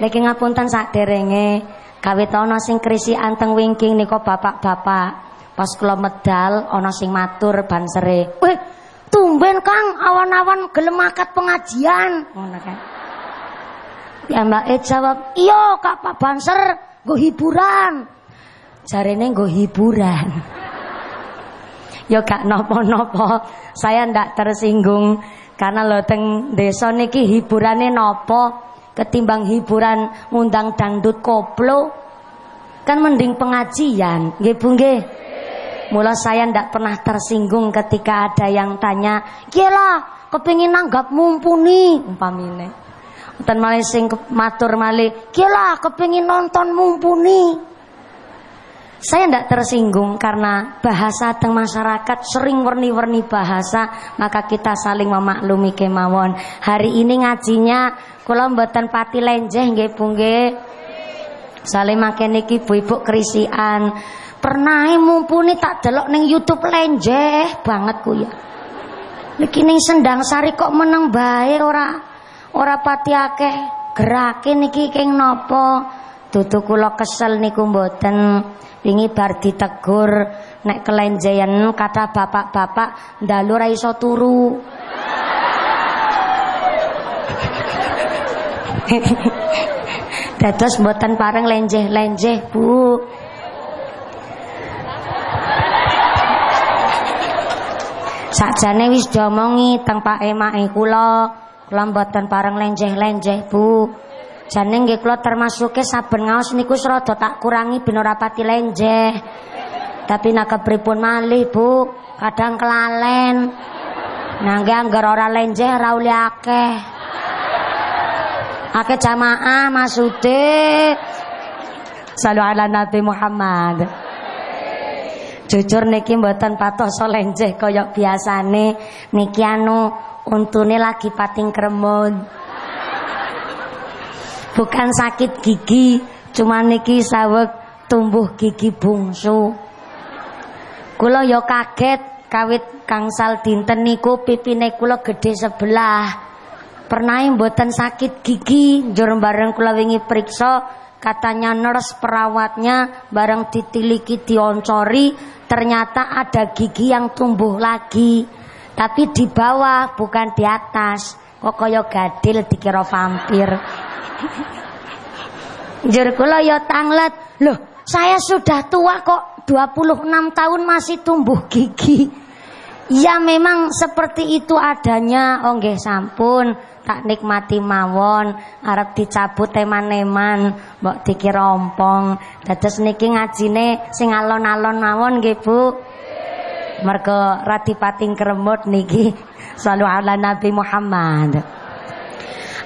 Niki ngapunten saderenge kawit ana sing krisi anteng wingking nika bapak-bapak. Pas kula medal ana sing matur bansere. Weh, tumben Kang awan-awan gelem akad pengajian. Ngono kan. Ya Mbak E jawab, "Iya Kak Pak Banser, nggo hiburan." Jarene nggo hiburan. ya gak nopo-nopo. Saya ndak tersinggung karena lo teng desa niki hiburane nopo ketimbang hiburan ngundang dangdut koplo kan mending pengajian nggih Bu nggih Mula saya ndak pernah tersinggung ketika ada yang tanya, "Kira kepingin nanggap mumpuni?" umpamine. Dan malih sing matur malih, "Kira kepingin nonton mumpuni?" Saya tidak tersinggung karena bahasa teng masyarakat sering warni-warni bahasa, maka kita saling memaklumi kemawon. Hari ini ngajinya kula mboten pati lenjeh nggih Bu nggih. Saling makan niki ibu-ibu kerisian. Pernah mumpuni tak delok ning YouTube lenjeh banget ku ya. Niki ning Sendang Sari kok meneng bae ora ora pati akeh gerake niki keng napa. Dudu kula kesel niku mboten. Wingi bar ditegur nek kelenjean kata bapak-bapak ndalu ra iso turu. Dados mboten pareng lenjeh-lenjeh, Bu. Sakjane wis diomongi teng Pak Emake kula, kula mboten pareng lenjeh-lenjeh, Bu. Jane nggih kula termasuke saben ngaos niku rada tak kurangi ben ora pati lenjeh. Tapi nak kepripun malih, Bu? Kadang kelalen. Nangge anggar ora lenjeh uli akeh. Akeh jamaah maksude. Salu ala Nabi Muhammad. Jujur niki mboten patoso lenjeh kaya biasane. Niki anu untune lagi pating kremut bukan sakit gigi cuma niki saweg tumbuh gigi bungsu kula ya kaget kawit kangsal dinten niku pipine kula gede sebelah pernah mboten sakit gigi njur bareng kula wingi periksa katanya nurse perawatnya bareng ditiliki dioncori ternyata ada gigi yang tumbuh lagi tapi di bawah bukan di atas kok kaya gadil dikira vampir Jur kula ya tanglet. Loh, saya sudah tua kok 26 tahun masih tumbuh gigi. Ya memang seperti itu adanya. Oh nggih sampun, tak nikmati mawon, arep dicabut teman-teman, mbok dikira ompong. Dados niki ngajine sing alon-alon mawon nggih Bu. Mergo radipating kremut niki. Sallu ala Nabi Muhammad.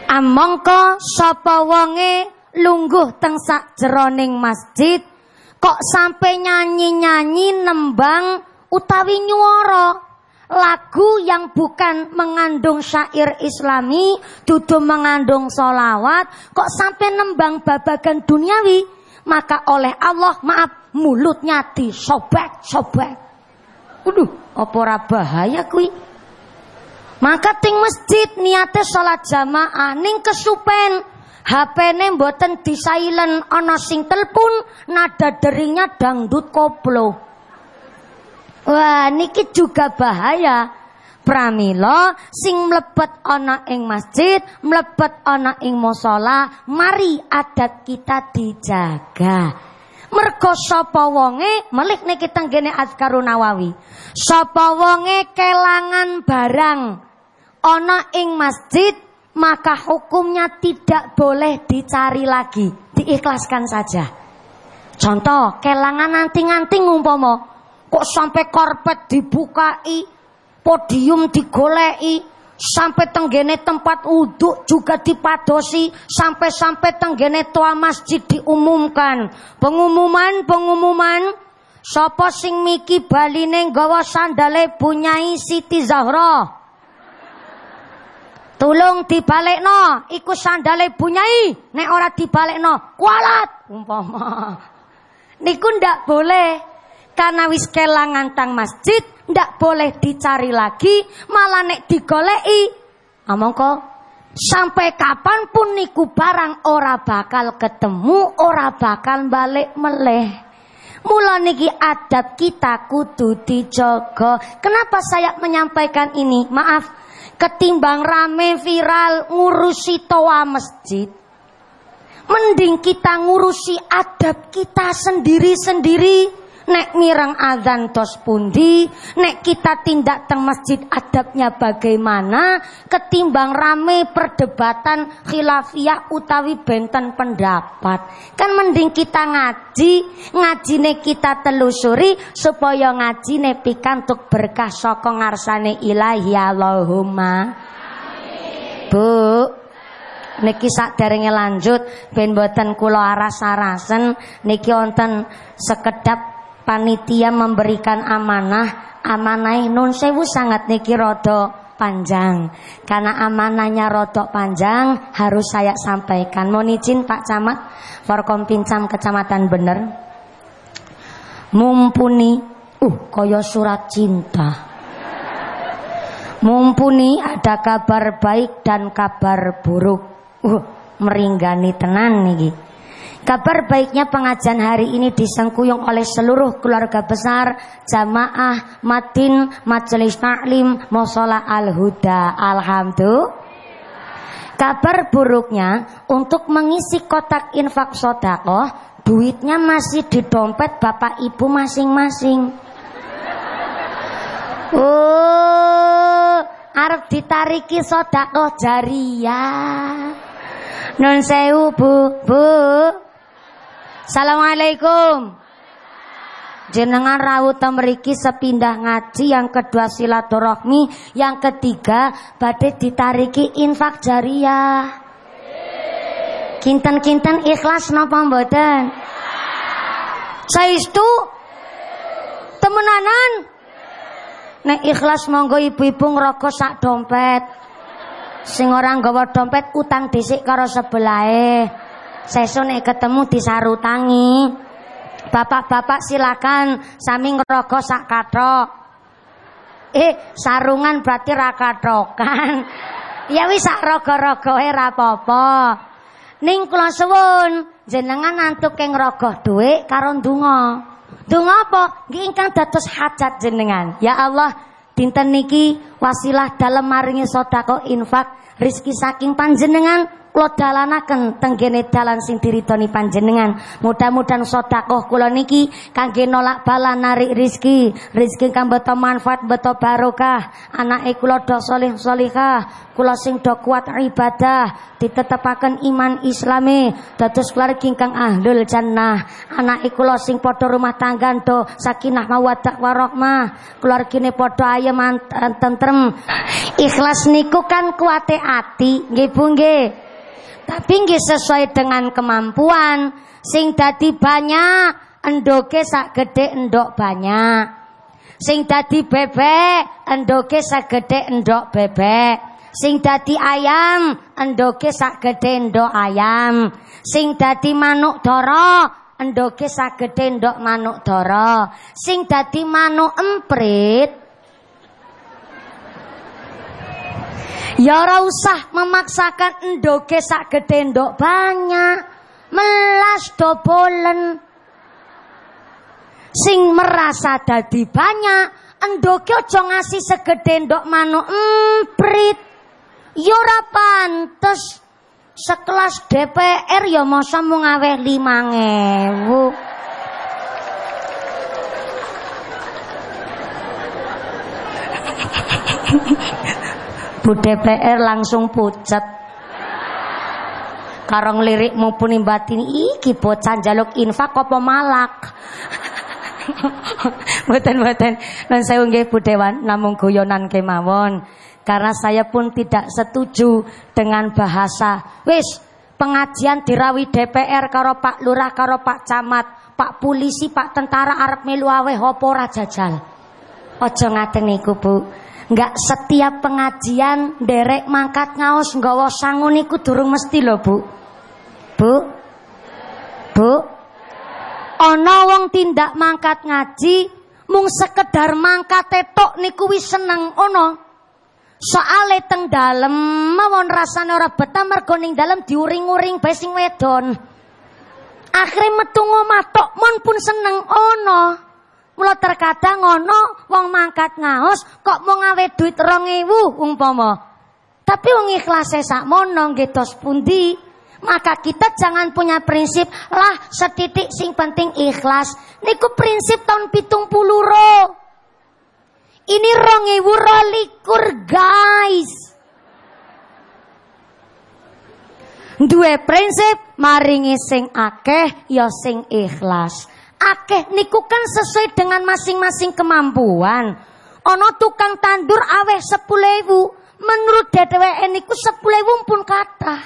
Amangka sapa wonge lungguh teng sakjeroning masjid kok sampai nyanyi-nyanyi nembang utawi nyuara lagu yang bukan mengandung syair islami dudu mengandung solawat kok sampai nembang babagan duniawi maka oleh Allah maaf mulutnya disobek-sobek. Waduh, apa bahaya kuwi? Maka ting masjid niate salat jamaah ning kesupen HP-ne mboten di silent ana sing telepon nada deringnya dangdut koplo. Wah niki juga bahaya. Pramila sing mlebet ana ing masjid, mlebet ana ing musala, mari adat kita dijaga. Mergo sapa wonge melih niki tenggene Azkarun Nawawi. Sapa wonge kelangan barang ana ing masjid maka hukumnya tidak boleh dicari lagi, diikhlaskan saja. Contoh, kelangan anting-anting umpama kok sampai karpet dibukai, podium digoleki, sampai tenggene tempat uduk juga dipadosi, sampai-sampai tenggene tua masjid diumumkan. Pengumuman, pengumuman, sapa sing miki baline nggawa sandale bunyai Siti Zahra. Tulung dibalekno, iku sandale bunyai. Nek ora dibalekno, kualat umpama. Niku ndak boleh. Karena wis kelangan tang masjid, ndak boleh dicari lagi, malah nek digoleki. Amangka Sampai kapan pun niku barang ora bakal ketemu, ora bakal balik meleh. Mula niki adab kita kudu dijogo. Kenapa saya menyampaikan ini? Maaf, ketimbang rame viral ngurusi toa masjid. Mending kita ngurusi adab kita sendiri-sendiri. Nek mireng azan tos pundi, nek kita tindak teng masjid adabnya bagaimana, ketimbang rame perdebatan khilafiyah utawi benten pendapat. Kan mending kita ngaji, ngajine kita telusuri supaya ngajine pikantuk berkah saka ngarsane ilahi Allahumma. Bu, niki derenge lanjut ben boten kula aras-arasen niki wonten sekedap panitia memberikan amanah. Amanah nun sewu sangat niki rodo panjang. Karena amanahnya rodok panjang harus saya sampaikan. Mohon izin Pak Camat Forkom Pincam Kecamatan Bener. Mumpuni uh koyo surat cinta. Mumpuni ada kabar baik dan kabar buruk. Uh meringgani tenan nih Kabar baiknya pengajian hari ini disengkuyung oleh seluruh keluarga besar jamaah Matin Majelis Taklim Mosola Al-Huda. Alhamdulillah. Kabar buruknya untuk mengisi kotak infak sodakoh duitnya masih di dompet bapak ibu masing-masing. Oh, arep ditariki sodakoh jariah. Non sewu bu, bu. Assalamualaikum. Jenengan rawuh mriki sepindah ngaji, yang kedua silaturahmi, yang ketiga badhe ditariki infak jariah. Kinten-kinten ikhlas napa mboten? Saestu temenanan. Nek ikhlas monggo ibu-ibu ngrokok sak dompet. Sing ora nggawa dompet utang dhisik karo sebelahe. Sesuk nek ketemu disarutangi. Bapak-bapak silakan sami ngerokok sak. Eh, sarungan berarti ra kathokan. ya wis sak raga-ragae ra. Ning kula suwun, jenengan antuk keng rogoh dhuwit karo ndonga. Ndonga apa? Nggih ingkang dados hajat jenengan. Ya Allah, dinten niki wasilah dalam maringi sedekah infak rizki saking panjenengan kula dalanaken tenggene dalan sing diridoni panjenengan. Mudah-mudahan sedekah kula niki kangge nolak bala narik rizki, rizki kang beto manfaat, beto barokah. Anake kula do saleh salihah, kula sing do kuat ibadah, ditetepaken iman Islami, dados keluarga ingkang ahlul jannah. Anake kula sing padha rumah tangga do sakinah mawaddah warahmah, keluargane padha ayem tentrem. Ikhlas niku kan kuate ati, nggih Bu nggih. Tapi nggih sesuai dengan kemampuan. Sing dadi banyak, endoke sak gede endok banyak. Sing dadi bebek, endoke sak gede endok bebek. Sing dadi ayam, endoke sak gede endok ayam. Sing dadi manuk doro, endoke sak gede endok manuk doro. Sing dadi manuk emprit, Ya ora usah memaksakan endoke sak gede ndok banyak. Melas dobolen. Sing merasa dadi banyak, endoke aja ngasih segede ndok manuk emprit. Ya ora pantes. Sekelas DPR ya masa mung ngaweh 5000. Bu DPR langsung pucat. Karong lirik maupun batin iki bocah jaluk infak apa malak. Mboten mboten. Nun saya nggih Bu Dewan namung guyonan kemawon. Karena saya pun tidak setuju dengan bahasa wis pengajian dirawi DPR karo Pak Lurah karo Pak Camat, Pak Polisi, Pak Tentara arep melu aweh apa ora jajal. Aja ngaten Bu. Enggak setiap pengajian derek mangkat ngaos nggawa sangu niku durung mesti lho, Bu. Bu. Bu. Ana wong tindak mangkat ngaji mung sekedar mangkat tok niku wis seneng ana. Soale teng dalem mawon rasane ora betah mergo ning dalem diuring-uring bae wedon. Akhire metu ngomatok mon pun seneng ono. Mula terkadang ono wong mangkat ngaos kok mau ngawe duit 2000 umpama. Tapi wong ikhlase sakmono nggih tos pundi? Maka kita jangan punya prinsip lah setitik sing penting ikhlas. Niku prinsip tahun pitung puluh ro. Ini rongewu rolikur guys. Dua prinsip maringi sing akeh ya sing ikhlas. Akeh niku kan sesuai dengan masing-masing kemampuan. Ono tukang tandur aweh sepulewu. Menurut DDWN niku sepulewu pun kata.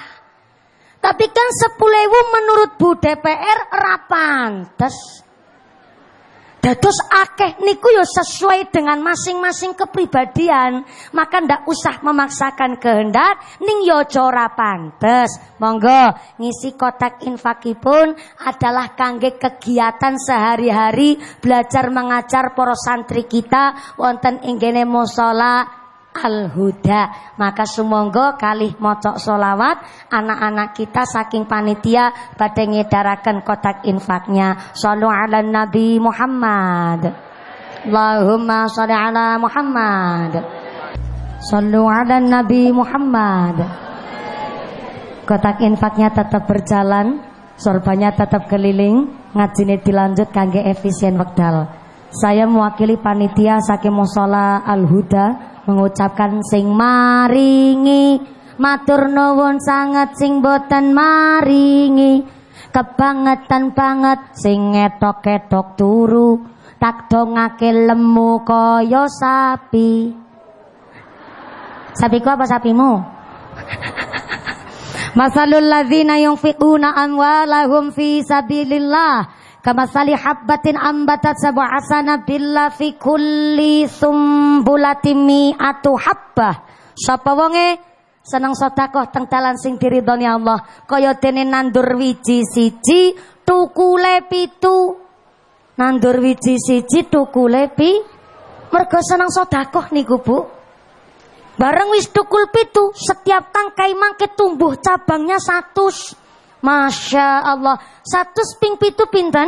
Tapi kan sepuluh menurut Bu DPR rapantes. Dados akeh niku yo sesuai dengan masing-masing kepribadian, maka ndak usah memaksakan kehendak ning yo ora pantes. Monggo ngisi kotak infakipun adalah kangge kegiatan sehari-hari belajar mengajar para santri kita wonten ing musala Al-Huda. Maka sumonggo kalih mocok solawat anak-anak kita saking panitia pada ngedarakan kotak infaknya. Sallu ala Nabi Muhammad. Allahumma salli ala Muhammad. Sallu ala Nabi Muhammad. Kotak infaknya tetap berjalan, sorbannya tetap keliling, ngajine dilanjut kangge efisien wekdal. Saya mewakili panitia saking musola Al-Huda mengucapkan sing maringi. Matur nuwun sangat sing boten maringi. Kebangetan banget sing ngetok-ketok turu. Tak dongake lemu kaya sapi. Sapiku apa sapimu? Masalul ladzina yunfiquna amwalahum fi sabilillah Kamasali habbatin ambatat sab'a sanabilla fi kulli sumbulatin mi'atu habbah. Sapa wonge seneng sedekah teng dalan sing diridhoni Allah kaya dene nandur wiji siji tukule pitu. Nandur wiji siji tukule pi mergo seneng sedekah niku Bu. Bareng wis tukul pitu, setiap tangkai mangke tumbuh cabangnya satu. Masya Allah. Satu ping pitu pinten?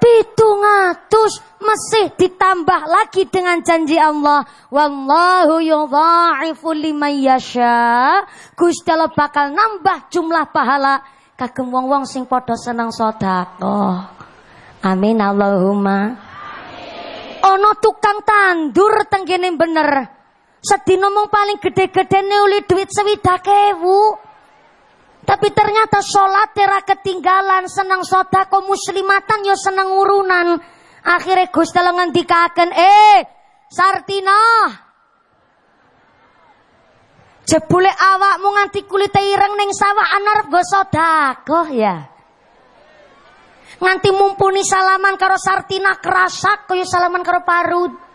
Pitu ngatus masih ditambah lagi dengan janji Allah. Wallahu yudha'ifu liman yasha. Gusti Allah bakal nambah jumlah pahala kagem wong-wong sing padha seneng sedekah. Amin Allahumma. Ono tukang tandur tenggene bener. Sedina mung paling gede-gedene uli duit sewidak ewu. Tapi ternyata sholat tera ketinggalan, senang sodako muslimatan yo senang urunan. Akhirnya Gusti Allah ngendikaken, "Eh, Sartina, Jebule awakmu nganti kulit ireng ning sawah anar go sodako ya. Nganti mumpuni salaman karo Sartina kerasak kaya salaman karo Parut.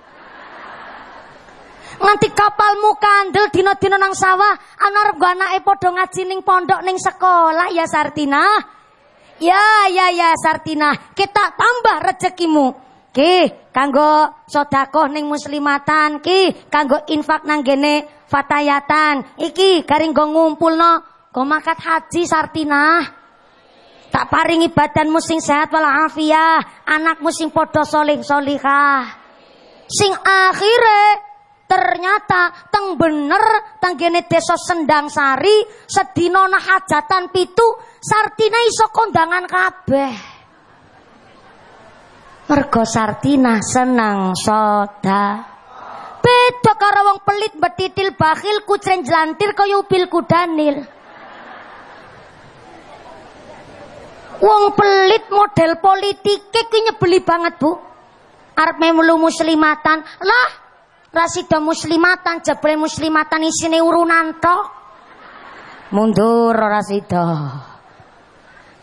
Nganti kapalmu kandel dina-dina nang sawah, ana rego anake padha ngaji ning pondok ning sekolah ya Sartina. Ya, ya, ya Sartina, kita tambah rezekimu. Ki, kanggo sedekah ning muslimatan, ki kanggo infak nang gene fatayatan. Iki garing go ngumpulno go makat haji Sartina. Tak paringi badanmu sing sehat walafiat, anakmu sing padha solih solihah. Sing akhire Ternyata teng bener tenggene desa Sendang Sari sedina hajatan pitu Sartina iso kondangan kabeh. Mergo Sartina senang soda. Beda karo wong pelit betitil bakhil kucren jelantir kaya upil kudanil. Wong pelit model politike kuwi nyebeli banget, Bu. Arep melu muslimatan. Lah, Rasida muslimatan, jebre muslimatan isine urunan tok. Mundur Rasida.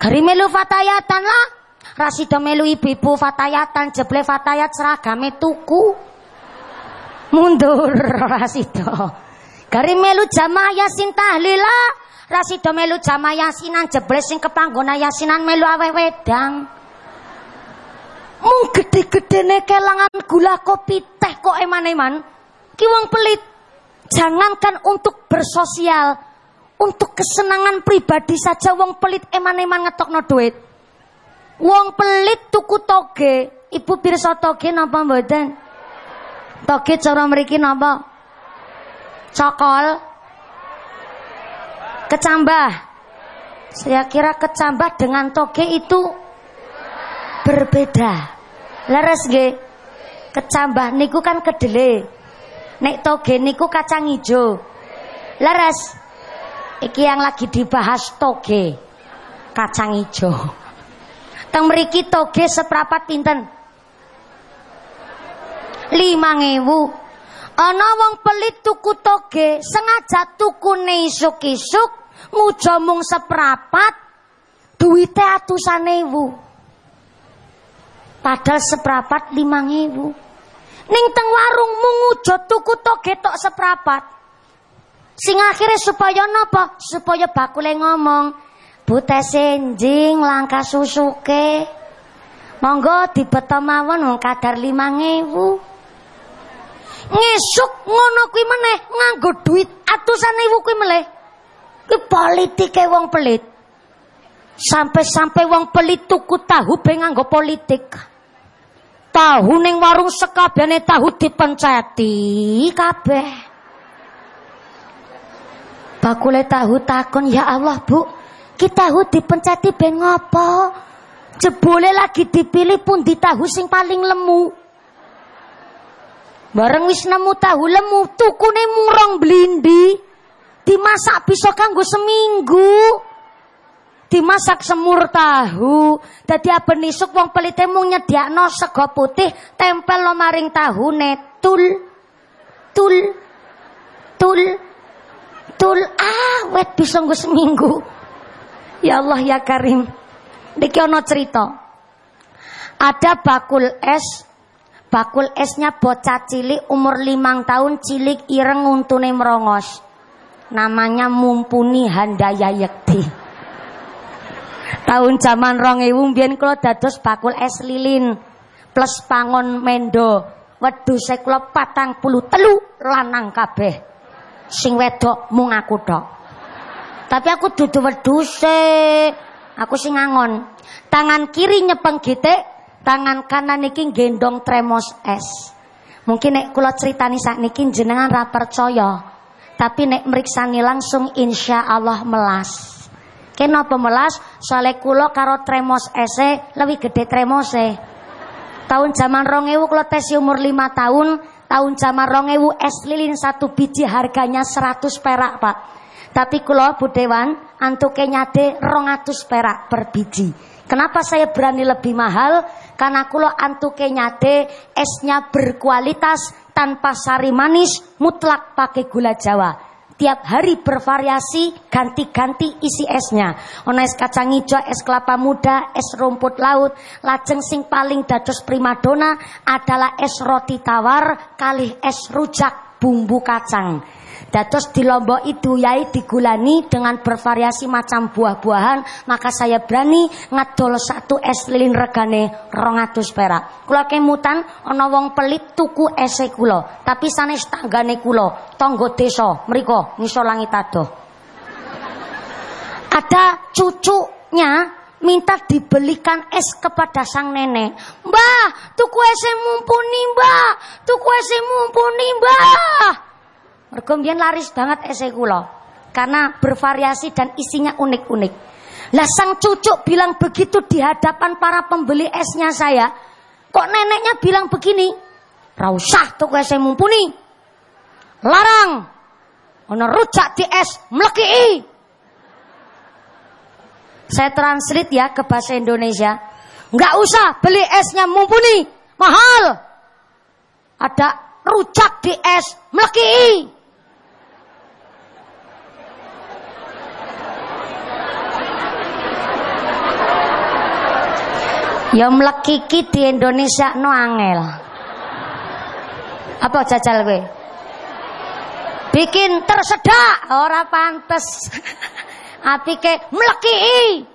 Gari melu fatayatan lah. Rasida melu ibu-ibu fatayatan, jeble fatayat seragame tuku. Mundur Rasida. Gari melu jamaah yasin tahlilah. Rasida melu jamaah yasinan jeble sing kepanggona yasinan melu awe wedang. Mung gede-gedene kelangan gula kopi teh kok eman-eman. Ki wong pelit. Jangankan untuk bersosial, untuk kesenangan pribadi saja wong pelit eman-eman ngetokno duit. Wong pelit tuku toge, ibu pirsa toge napa mboten? Toge cara mriki napa? Cokol. Kecambah. Saya kira kecambah dengan toge itu berbeda. Leres nggih. Kecambah niku kan kedele. Nek toge niku kacang ijo. Leres. Iki yang lagi dibahas toge. Kacang ijo. Teng mriki toge seprapat pinten? 5000. Ana wong pelit tuku toge, sengaja tukune isuk-isuk, ngujo mung seprapat, duwite atusan ewu. Padahal seprapat limang ewu. Ning teng warung mung ngujo tuku toge tok seprapat. Sing akhirnya supaya napa? Supaya bakule ngomong, "Bute senjing langka susuke." Monggo dibeto mawon wong kadar limang ewu. Ngesuk ngono kuwi meneh nganggo duit atusan ewu kuwi meneh. Kuwi politike wong pelit. Sampai-sampai wong pelit tuku tahu be nganggo politik. Tahu ning warung sekabehane tahu dipenceti kabeh. Bakule tahu takon, "Ya Allah, Bu, kita tahu dipenceti ben ngopo?" Jebule lagi dipilih pun di tahu sing paling lemu. Bareng wis nemu tahu lemu, tukune murong blindi. Dimasak bisa kanggo seminggu. Dimasak semur tahu. Dadi aben isuk wong pelite mung nyediakno sego putih, tempel lo maring tahu netul. Tul. Tul. Tul. Ah, wet bisa nggo seminggu. Ya Allah ya Karim. Niki ana cerita. Ada bakul es Bakul esnya bocah cilik umur limang tahun cilik ireng untune merongos. Namanya Mumpuni Handaya Yekti. Tahun zaman rong ewu mbiyen kula dados bakul es lilin plus pangon mendo. Wedhuse kula patang puluh telu lanang kabeh. Sing wedok mung aku tok. Tapi aku dudu wedhuse. Aku sing ngangon. Tangan kiri nyepeng tangan kanan niki gendong tremos es. Mungkin nek kula critani niki jenengan ra percaya. Tapi nek meriksani langsung insya Allah melas. Kenapa melas? Soalnya kula karo tremos ese lebih gede tremose. Tahun zaman rongewu kula tes umur 5 tahun, tahun zaman rongewu es lilin satu biji harganya 100 perak, Pak. Tapi kula budewan antuke nyade 200 perak per biji. Kenapa saya berani lebih mahal? Karena kulo antuke nyate esnya berkualitas tanpa sari manis mutlak pakai gula jawa. Tiap hari bervariasi ganti-ganti isi esnya. Ono es kacang hijau, es kelapa muda, es rumput laut. Lajeng sing paling dados primadona adalah es roti tawar kali es rujak bumbu kacang. Dados di Lombok itu yai digulani dengan bervariasi macam buah-buahan, maka saya berani ngadol satu es lilin regane 200 perak. Kula kemutan ana wong pelit tuku ese kula, tapi sanes tanggane kula, tangga desa mriku langit adoh. Ada cucunya minta dibelikan es kepada sang nenek. Mbah, tuku es mumpuni, Mbah. Tuku es mumpuni, Mbah. Mergo laris banget esai kula karena bervariasi dan isinya unik-unik. Lah sang cucu bilang begitu di hadapan para pembeli esnya saya. Kok neneknya bilang begini? Rausah tuh es mumpuni. Larang. Ono rujak di es mleki. Saya translate ya ke bahasa Indonesia. Enggak usah beli esnya mumpuni, mahal. Ada rujak di es mleki. Ya mlekiki di Indonesia no angel. Apa jajal gue? Bikin tersedak ora pantes. ke mlekiki.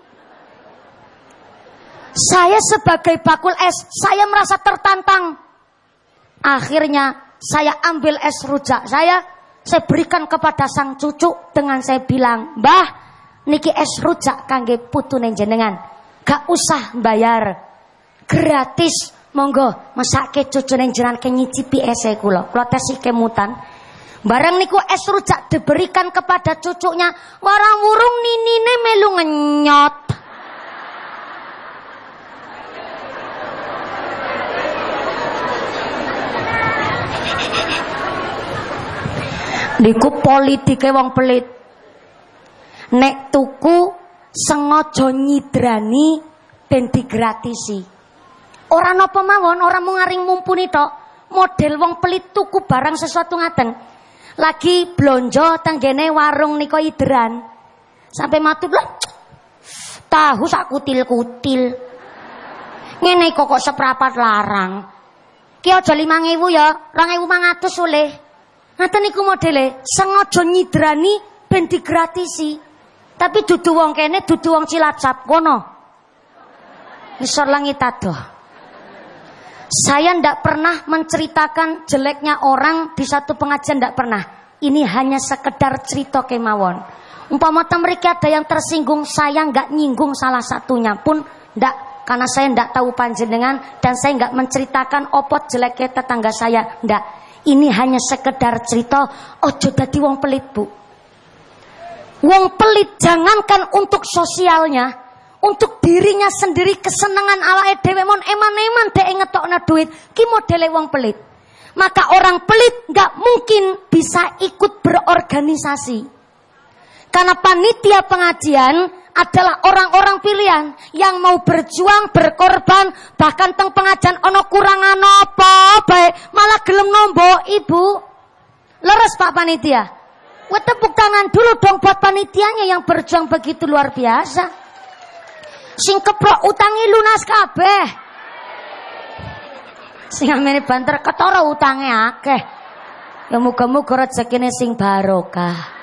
Saya sebagai bakul es, saya merasa tertantang. Akhirnya saya ambil es rujak saya, saya berikan kepada sang cucu dengan saya bilang, "Mbah, niki es rujak kangge putune jenengan. Gak usah bayar. Gratis. Monggo masake cucune jenengan ke nyicipi ese kula. Kula tesi kemutan. Barang niku es rujak diberikan kepada cucunya, warang wurung ninine melu ngenyot. Niku politike wong pelit. Nek tuku sengaja nyidrani ben digratisi. Ora napa mawon, ora mung ngaring mumpuni tok. Model wong pelit tuku barang sesuatu ngaten. Lagi blonjo tenggene warung niko idran. Sampai matu lah. Tahu sak kutil-kutil. Ngene kok kok seprapat larang. Ki aja 5000 ya, 2500 oleh. Ngaten niku modele, sengaja nyidrani ben digratisi. Tapi dudu wong kene, dudu wong Cilacap kono. Ngisor langit adoh. Saya ndak pernah menceritakan jeleknya orang di satu pengajian ndak pernah. Ini hanya sekedar cerita kemawon. Umpama mereka ada yang tersinggung, saya nggak nyinggung salah satunya pun ndak karena saya ndak tahu panjenengan dan saya nggak menceritakan opot jeleknya tetangga saya ndak ini hanya sekedar cerita ojo dadi wong pelit bu wong pelit jangankan untuk sosialnya untuk dirinya sendiri kesenangan ala dhewe mon eman-eman dhek ngetokna duit ki modele wong pelit maka orang pelit nggak mungkin bisa ikut berorganisasi karena panitia pengajian adalah orang-orang pilihan yang mau berjuang, berkorban, bahkan teng pengajian ono kurangan apa baik malah gelem nombo ibu. Leres Pak Panitia. Wah tepuk tangan dulu dong buat panitianya yang berjuang begitu luar biasa. Sing keprok utangi lunas kabeh. Sing amene banter ketara utange akeh. Ya muga-muga rezekine sing barokah.